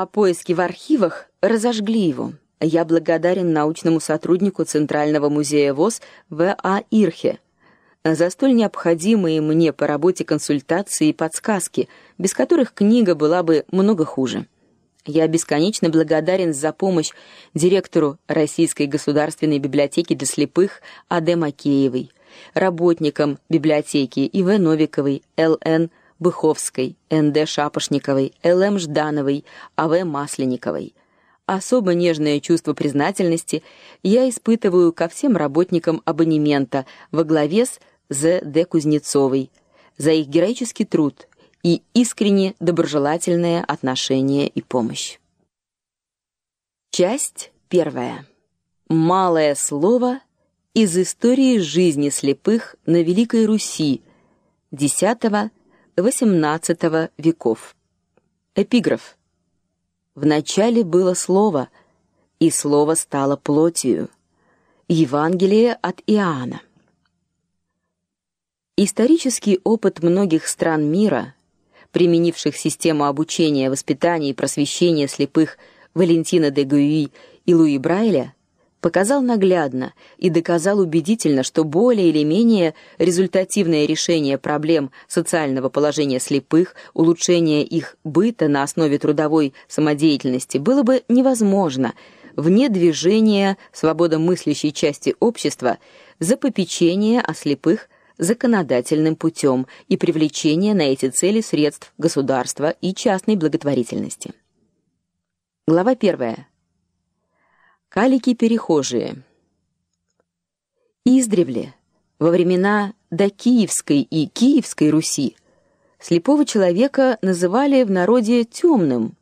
А поиски в архивах разожгли его. Я благодарен научному сотруднику Центрального музея ВОЗ В.А. Ирхе за столь необходимые мне по работе консультации и подсказки, без которых книга была бы много хуже. Я бесконечно благодарен за помощь директору Российской государственной библиотеки для слепых А.Д. Макеевой, работникам библиотеки И.В. Новиковой, Л.Н. Быховской, Н.Д. Шапошниковой, Л.М. Ждановой, А.В. Масленниковой. Особо нежное чувство признательности я испытываю ко всем работникам абонемента во главе с З.Д. Кузнецовой за их героический труд и искренне доброжелательное отношение и помощь. Часть первая. Малое слово из истории жизни слепых на Великой Руси X-XVIII веков. Эпиграф. В начале было слово, и слово стало плотью. Евангелие от Иоанна. Исторический опыт многих стран мира применивших систему обучения, воспитания и просвещения слепых Валентина де Гуи и Луи Брайля, показал наглядно и доказал убедительно, что более или менее результативное решение проблем социального положения слепых, улучшение их быта на основе трудовой самодеятельности было бы невозможно вне движения свободомыслящей части общества за попечение о слепых законодательным путем и привлечение на эти цели средств государства и частной благотворительности. Глава 1. Калики перехожие. Издревле, во времена до Киевской и Киевской Руси, слепого человека называли в народе темным,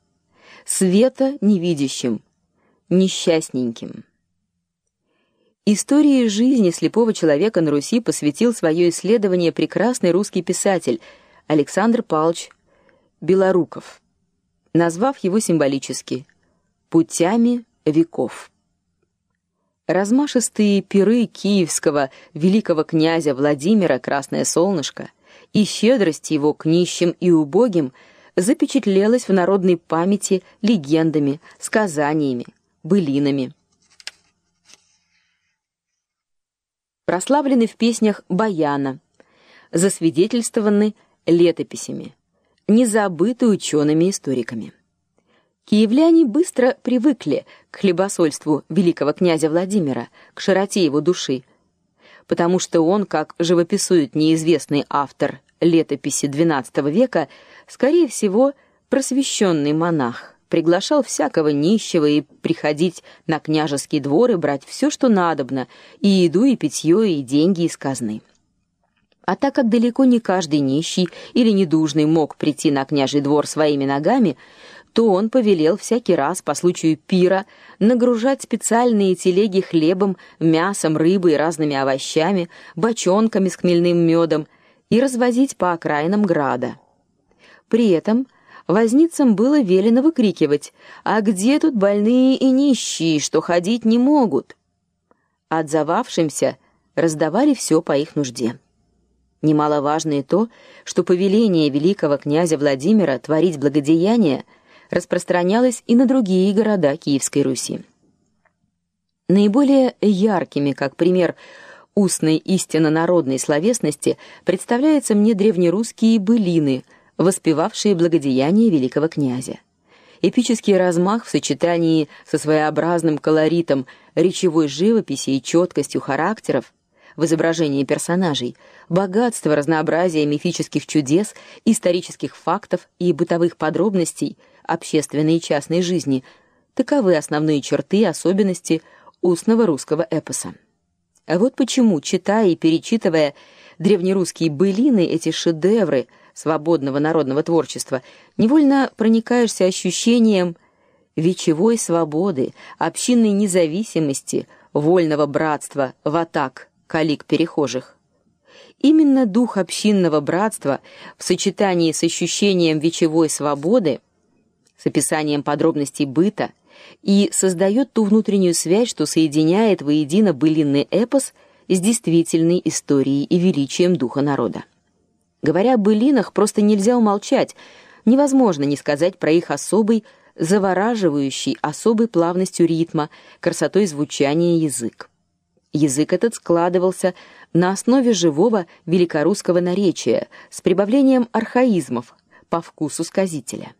света невидящим, несчастненьким. Истории жизни слепого человека на Руси посвятил свое исследование прекрасный русский писатель Александр Павлович Белоруков, назвав его символически Путями веков. Размашистые пиры киевского великого князя Владимира Красное солнышко и щедрость его к нищим и убогим запечатлелась в народной памяти легендами, сказаниями, былинами. прославлены в песнях баяна, засвидетельствованы летописями, не забыты учеными-историками. Киевляне быстро привыкли к хлебосольству великого князя Владимира, к широте его души, потому что он, как живописует неизвестный автор летописи XII века, скорее всего, просвещенный монах приглашал всякого нищего и приходить на княжеский двор и брать все, что надобно, и еду, и питье, и деньги из казны. А так как далеко не каждый нищий или недужный мог прийти на княжий двор своими ногами, то он повелел всякий раз по случаю пира нагружать специальные телеги хлебом, мясом, рыбой и разными овощами, бочонками с хмельным медом и развозить по окраинам града. При этом Возницам было велено выкрикивать: "А где тут больные и нищие, что ходить не могут?" Отзывавшимся раздавали все по их нужде. Немаловажно и то, что повеление великого князя Владимира творить благодеяния распространялось и на другие города Киевской Руси. Наиболее яркими, как пример устной истинно народной словесности, представляются мне древнерусские былины – воспевавшие благодеяния великого князя. Эпический размах в сочетании со своеобразным колоритом речевой живописи и четкостью характеров в изображении персонажей, богатство разнообразия мифических чудес, исторических фактов и бытовых подробностей общественной и частной жизни таковы основные черты и особенности устного русского эпоса. А вот почему, читая и перечитывая древнерусские былины, эти шедевры свободного народного творчества, невольно проникаешься ощущением вечевой свободы, общинной независимости, вольного братства в атак калик перехожих. Именно дух общинного братства в сочетании с ощущением вечевой свободы, с описанием подробностей быта и создает ту внутреннюю связь, что соединяет воедино былинный эпос с действительной историей и величием духа народа. Говоря о былинах, просто нельзя умолчать, невозможно не сказать про их особый завораживающий особой плавностью ритма, красотой звучания язык. Язык этот складывался на основе живого великорусского наречия с прибавлением архаизмов по вкусу сказителя.